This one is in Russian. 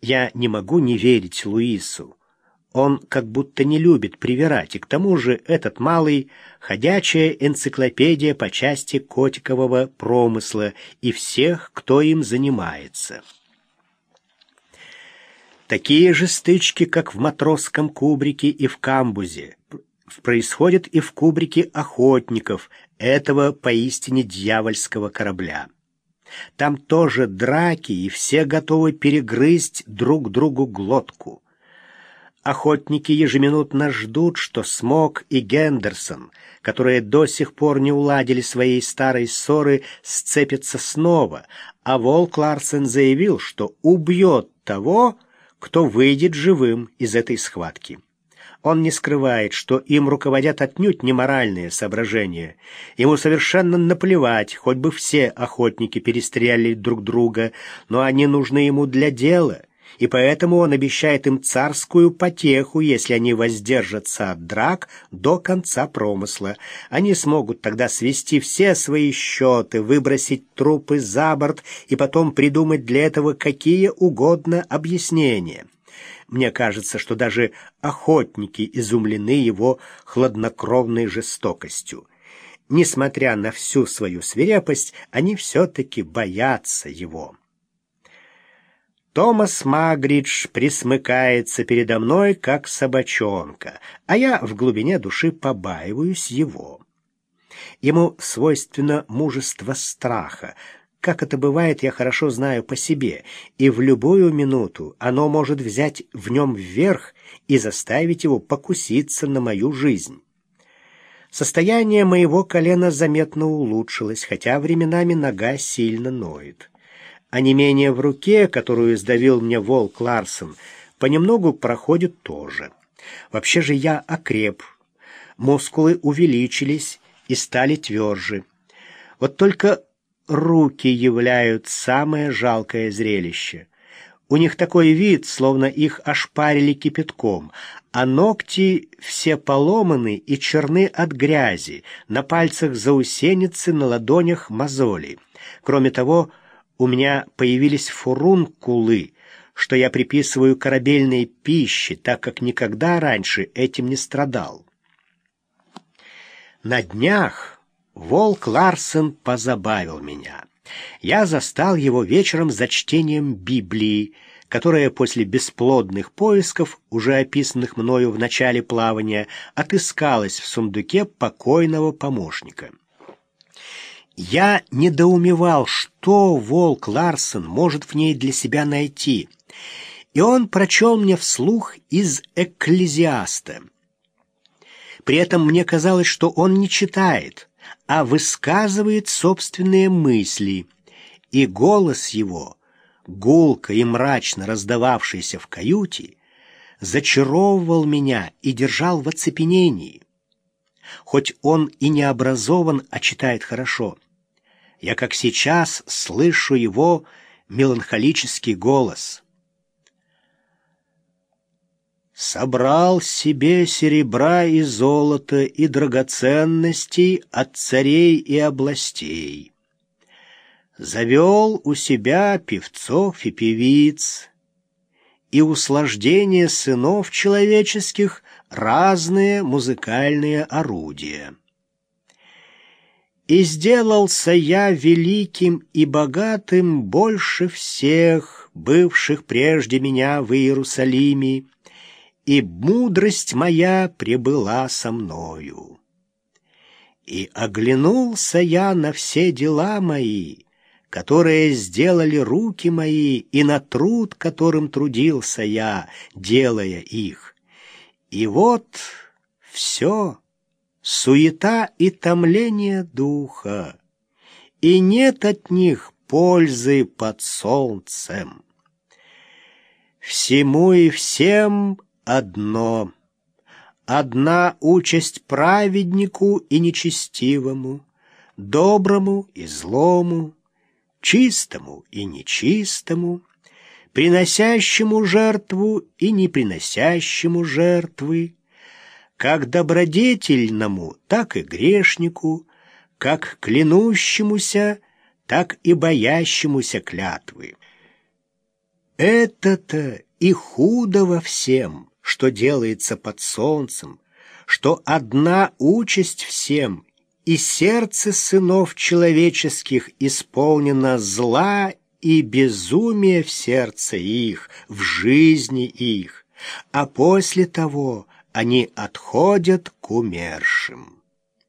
Я не могу не верить Луису. Он как будто не любит привирать, и к тому же этот малый — ходячая энциклопедия по части котикового промысла и всех, кто им занимается. Такие же стычки, как в матросском кубрике и в камбузе, происходят и в кубрике охотников этого поистине дьявольского корабля. Там тоже драки, и все готовы перегрызть друг другу глотку. Охотники ежеминутно ждут, что Смок и Гендерсон, которые до сих пор не уладили своей старой ссоры, сцепятся снова, а Волк Ларсен заявил, что убьет того, кто выйдет живым из этой схватки. Он не скрывает, что им руководят отнюдь не моральные соображения. Ему совершенно наплевать, хоть бы все охотники перестреляли друг друга, но они нужны ему для дела, и поэтому он обещает им царскую потеху, если они воздержатся от драк до конца промысла. Они смогут тогда свести все свои счеты, выбросить трупы за борт и потом придумать для этого какие угодно объяснения. Мне кажется, что даже охотники изумлены его хладнокровной жестокостью. Несмотря на всю свою свирепость, они все-таки боятся его. Томас Магридж присмыкается передо мной, как собачонка, а я в глубине души побаиваюсь его. Ему свойственно мужество страха, как это бывает, я хорошо знаю по себе, и в любую минуту оно может взять в нем вверх и заставить его покуситься на мою жизнь. Состояние моего колена заметно улучшилось, хотя временами нога сильно ноет. А не менее в руке, которую сдавил мне волк Ларсон, понемногу проходит тоже. Вообще же я окреп, мускулы увеличились и стали тверже. Вот только руки являют самое жалкое зрелище. У них такой вид, словно их ошпарили кипятком, а ногти все поломаны и черны от грязи, на пальцах заусеницы, на ладонях мозоли. Кроме того, у меня появились фурункулы, что я приписываю корабельной пище, так как никогда раньше этим не страдал. На днях Волк Ларсен позабавил меня. Я застал его вечером за чтением Библии, которая после бесплодных поисков, уже описанных мною в начале плавания, отыскалась в сундуке покойного помощника. Я недоумевал, что волк Ларсен может в ней для себя найти, и он прочел мне вслух из «Экклезиаста». При этом мне казалось, что он не читает, а высказывает собственные мысли, и голос его, гулко и мрачно раздававшийся в каюте, зачаровывал меня и держал в оцепенении. Хоть он и не образован, а читает хорошо. Я, как сейчас, слышу его меланхолический голос — собрал себе серебра и золота и драгоценностей от царей и областей. Завел у себя певцов и певиц, и услаждение сынов человеческих разные музыкальные орудия. И сделался я великим и богатым больше всех, бывших прежде меня в Иерусалиме, и мудрость моя прибыла со мною. И оглянулся я на все дела мои, которые сделали руки мои, и на труд, которым трудился я, делая их. И вот все, суета и томление духа, и нет от них пользы под солнцем. Всему и всем одно. Одна участь праведнику и нечестивому, доброму и злому, чистому и нечистому, приносящему жертву и не приносящему жертвы, как добродетельному, так и грешнику, как клянущемуся, так и боящемуся клятвы. Это-то и худо во всем, что делается под солнцем, что одна участь всем, и сердце сынов человеческих исполнено зла и безумие в сердце их, в жизни их, а после того они отходят к умершим.